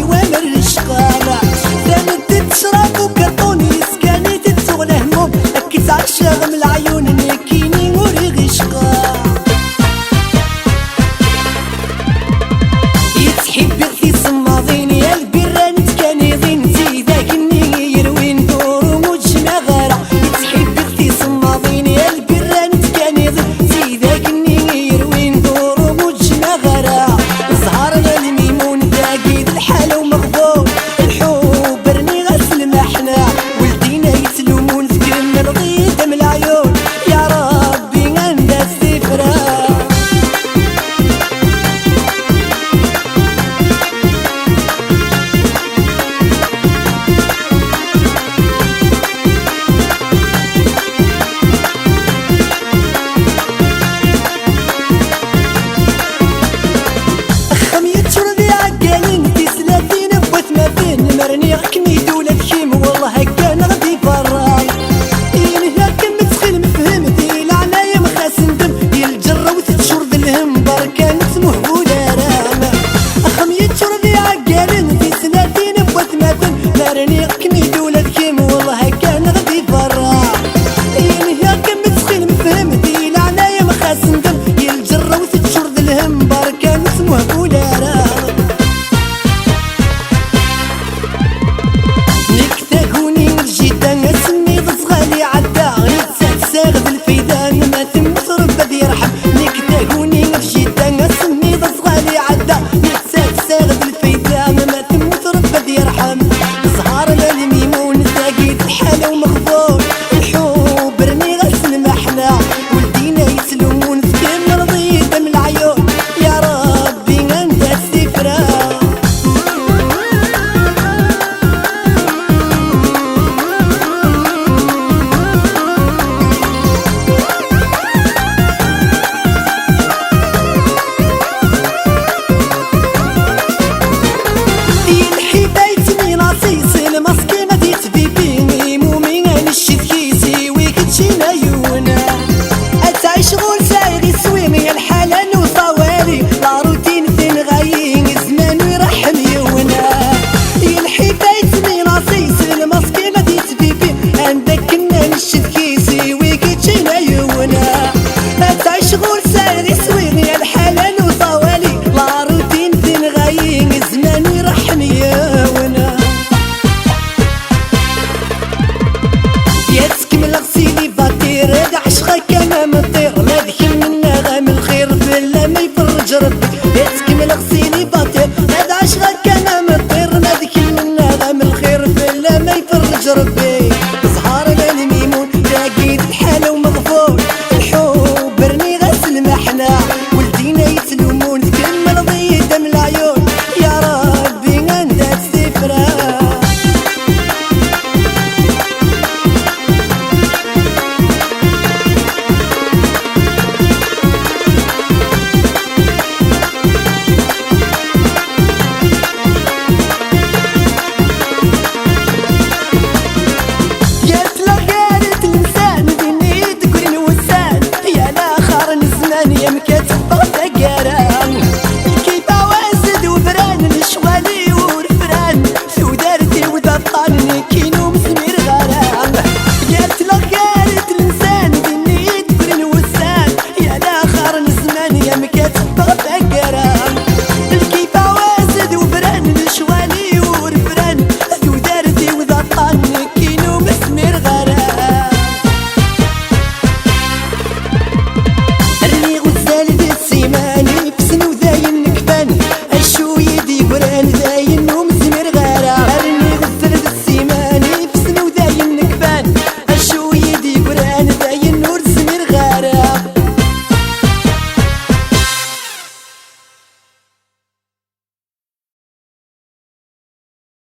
güvenir aşka عرني غكني ولا الكيمو Sahara Shit keys.